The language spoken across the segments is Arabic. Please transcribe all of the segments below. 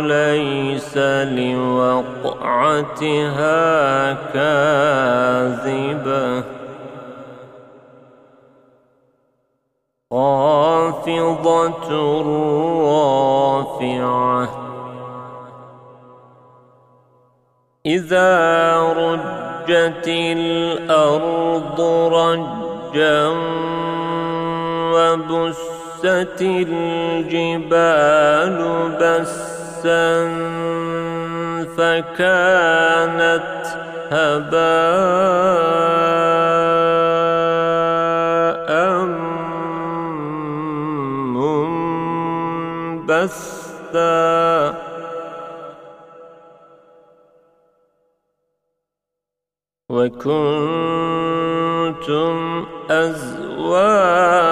ليس لوقعتها كاذبة. خافضة رافعة. إذا رجت الأرض رجا وبست الجبال بسا فكانت هباء منبثا وكنتم أزواجا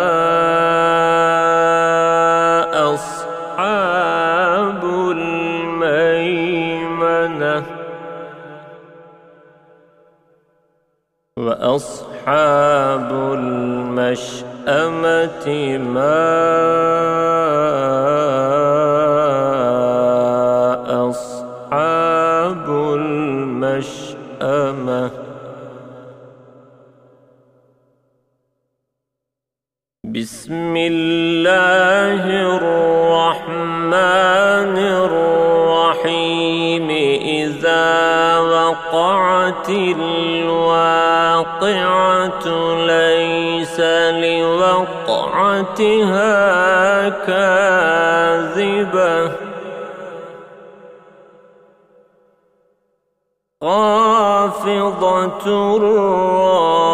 وأصحاب المشأمة ما أصحاب المشأمة؟ بسم الله الرحمن الواقعة ليس لوقعتها كاذبة. خافضة رافعة.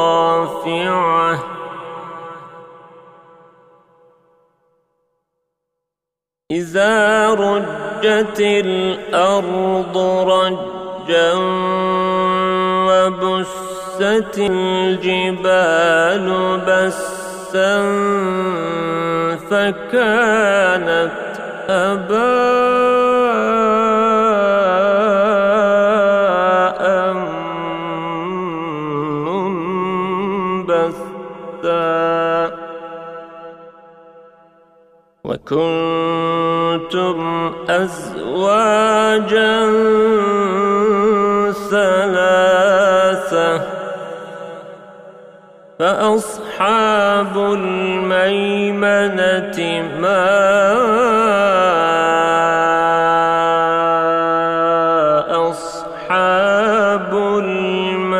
إذا رجت الأرض رجا وبست الجبال بسا فكانت أباء منبثا. وكنتم أزواجا فأصحاب الميمنة ما أصحاب الميمنة؟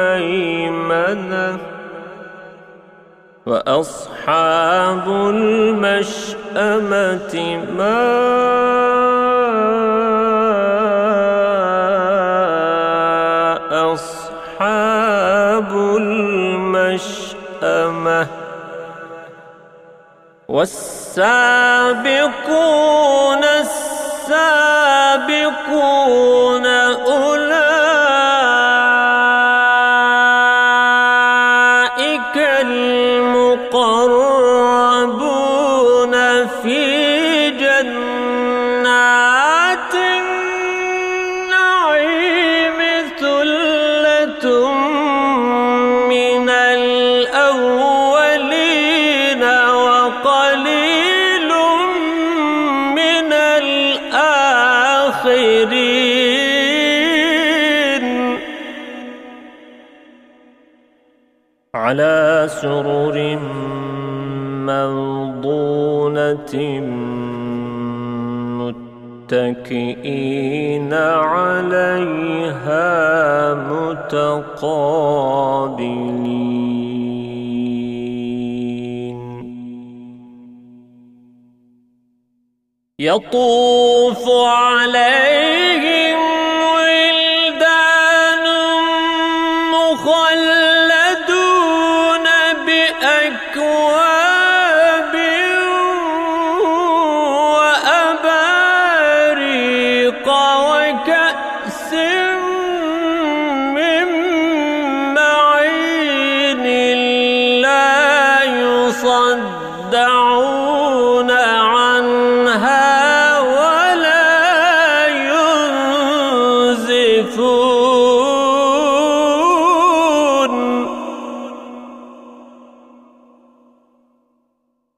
وأصحاب المشأمة ما أصحاب والسابقون السابقون أولئك المقربون في الآخرين على سرر موضونة متكئين عليها متقابلين. يطوف عليهم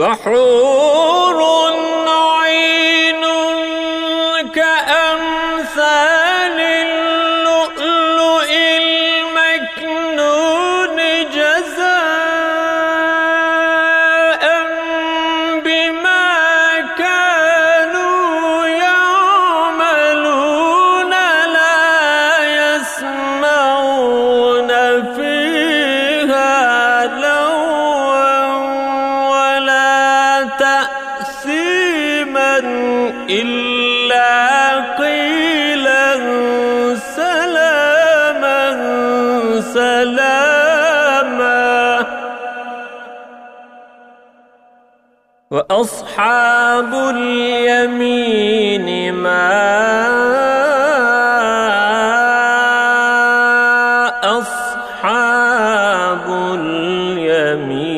وحور إلا قيلا سلاما سلاما. وأصحاب اليمين ما أصحاب اليمين